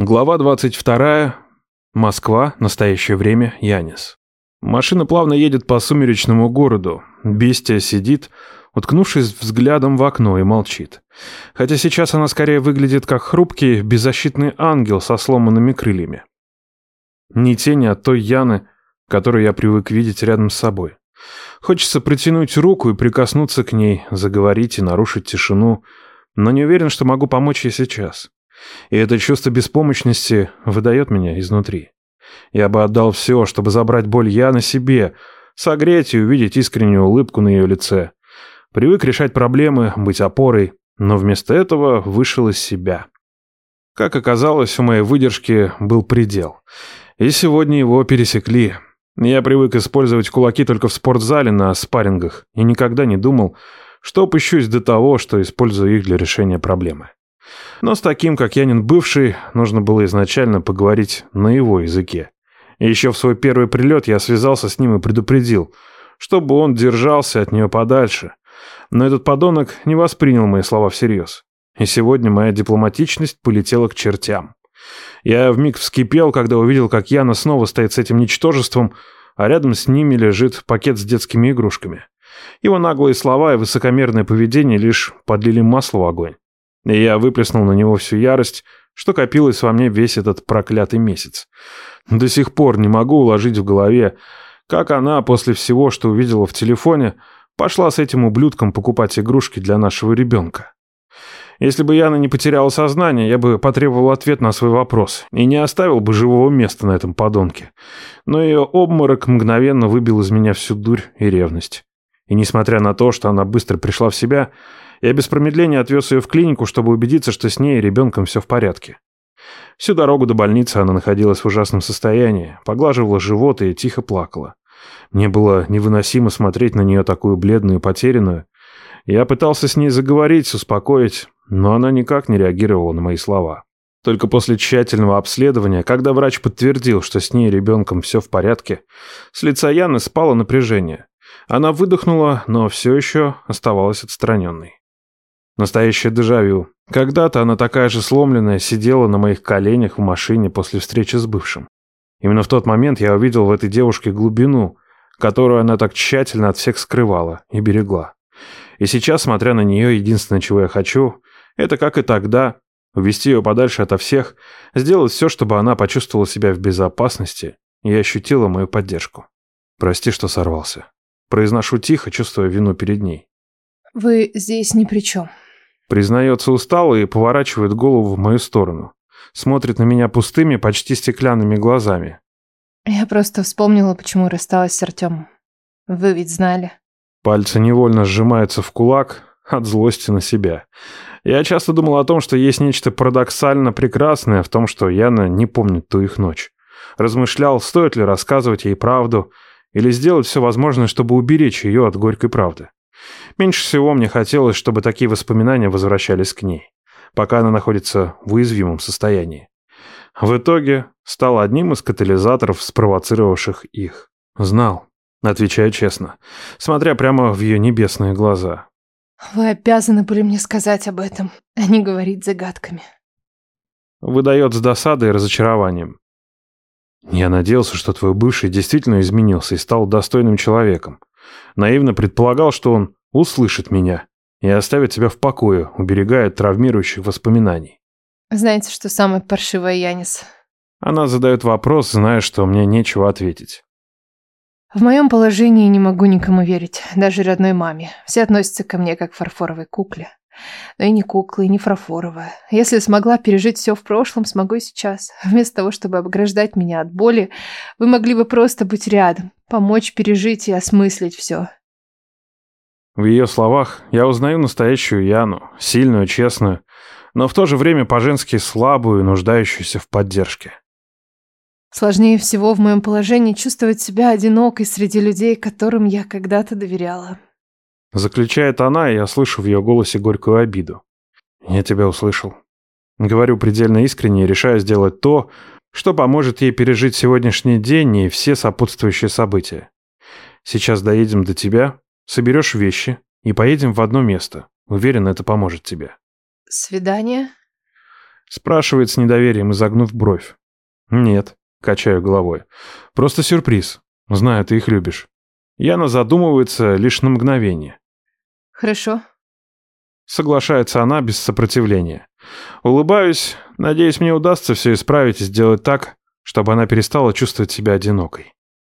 Глава 22. Москва. Настоящее время. Янис. Машина плавно едет по сумеречному городу. Бестия сидит, уткнувшись взглядом в окно и молчит. Хотя сейчас она скорее выглядит как хрупкий, беззащитный ангел со сломанными крыльями. Ни тени от той Яны, которую я привык видеть рядом с собой. Хочется протянуть руку и прикоснуться к ней, заговорить и нарушить тишину, но не уверен, что могу помочь ей сейчас. И это чувство беспомощности выдает меня изнутри. Я бы отдал все, чтобы забрать боль я на себе, согреть и увидеть искреннюю улыбку на ее лице. Привык решать проблемы, быть опорой, но вместо этого вышел из себя. Как оказалось, у моей выдержки был предел. И сегодня его пересекли. Я привык использовать кулаки только в спортзале на спаррингах и никогда не думал, что опущусь до того, что использую их для решения проблемы. Но с таким, как Янин бывший, нужно было изначально поговорить на его языке. И еще в свой первый прилет я связался с ним и предупредил, чтобы он держался от нее подальше. Но этот подонок не воспринял мои слова всерьез. И сегодня моя дипломатичность полетела к чертям. Я вмиг вскипел, когда увидел, как Яна снова стоит с этим ничтожеством, а рядом с ними лежит пакет с детскими игрушками. Его наглые слова и высокомерное поведение лишь подлили масло в огонь. И я выплеснул на него всю ярость, что копилось во мне весь этот проклятый месяц. До сих пор не могу уложить в голове, как она после всего, что увидела в телефоне, пошла с этим ублюдком покупать игрушки для нашего ребенка. Если бы Яна не потеряла сознание, я бы потребовал ответ на свой вопрос и не оставил бы живого места на этом подонке. Но ее обморок мгновенно выбил из меня всю дурь и ревность. И несмотря на то, что она быстро пришла в себя, я без промедления отвез ее в клинику, чтобы убедиться, что с ней и ребенком все в порядке. Всю дорогу до больницы она находилась в ужасном состоянии, поглаживала живот и тихо плакала. Мне было невыносимо смотреть на нее такую бледную потерянную. Я пытался с ней заговорить, успокоить, но она никак не реагировала на мои слова. Только после тщательного обследования, когда врач подтвердил, что с ней и ребенком все в порядке, с лица Яны спало напряжение. Она выдохнула, но все еще оставалась отстраненной. Настоящее дежавю. Когда-то она такая же сломленная сидела на моих коленях в машине после встречи с бывшим. Именно в тот момент я увидел в этой девушке глубину, которую она так тщательно от всех скрывала и берегла. И сейчас, смотря на нее, единственное, чего я хочу, это, как и тогда, увести ее подальше ото всех, сделать все, чтобы она почувствовала себя в безопасности и ощутила мою поддержку. Прости, что сорвался. Произношу тихо, чувствуя вину перед ней. Вы здесь ни при чем. Признается устало и поворачивает голову в мою сторону. Смотрит на меня пустыми, почти стеклянными глазами. Я просто вспомнила, почему рассталась с Артемом. Вы ведь знали. Пальцы невольно сжимаются в кулак от злости на себя. Я часто думал о том, что есть нечто парадоксально прекрасное в том, что Яна не помнит ту их ночь. Размышлял, стоит ли рассказывать ей правду или сделать все возможное, чтобы уберечь ее от горькой правды. Меньше всего мне хотелось, чтобы такие воспоминания возвращались к ней, пока она находится в уязвимом состоянии. В итоге стал одним из катализаторов, спровоцировавших их. Знал, отвечаю честно, смотря прямо в ее небесные глаза. Вы обязаны были мне сказать об этом, а не говорить загадками. Выдает с досадой и разочарованием. Я надеялся, что твой бывший действительно изменился и стал достойным человеком. Наивно предполагал, что он услышит меня и оставит тебя в покое, уберегая от травмирующих воспоминаний. Знаете, что самое паршивое, Янис? Она задает вопрос, зная, что мне нечего ответить. В моем положении не могу никому верить, даже родной маме. Все относятся ко мне как к фарфоровой кукле. Но и не кукла, и не фарфоровая. Если смогла пережить все в прошлом, смогу и сейчас. Вместо того, чтобы обграждать меня от боли, вы могли бы просто быть рядом, помочь пережить и осмыслить все. В ее словах я узнаю настоящую Яну, сильную, честную, но в то же время по-женски слабую нуждающуюся в поддержке. Сложнее всего в моем положении чувствовать себя одинокой среди людей, которым я когда-то доверяла. Заключает она, и я слышу в ее голосе горькую обиду. Я тебя услышал. Говорю предельно искренне и решаю сделать то, что поможет ей пережить сегодняшний день и все сопутствующие события. Сейчас доедем до тебя, соберешь вещи и поедем в одно место. Уверен, это поможет тебе. Свидание? Спрашивает с недоверием, изогнув бровь. Нет, качаю головой. Просто сюрприз. Знаю, ты их любишь. Яна задумывается лишь на мгновение. Хорошо. Соглашается она без сопротивления. Улыбаюсь, надеюсь, мне удастся все исправить и сделать так, чтобы она перестала чувствовать себя одинокой.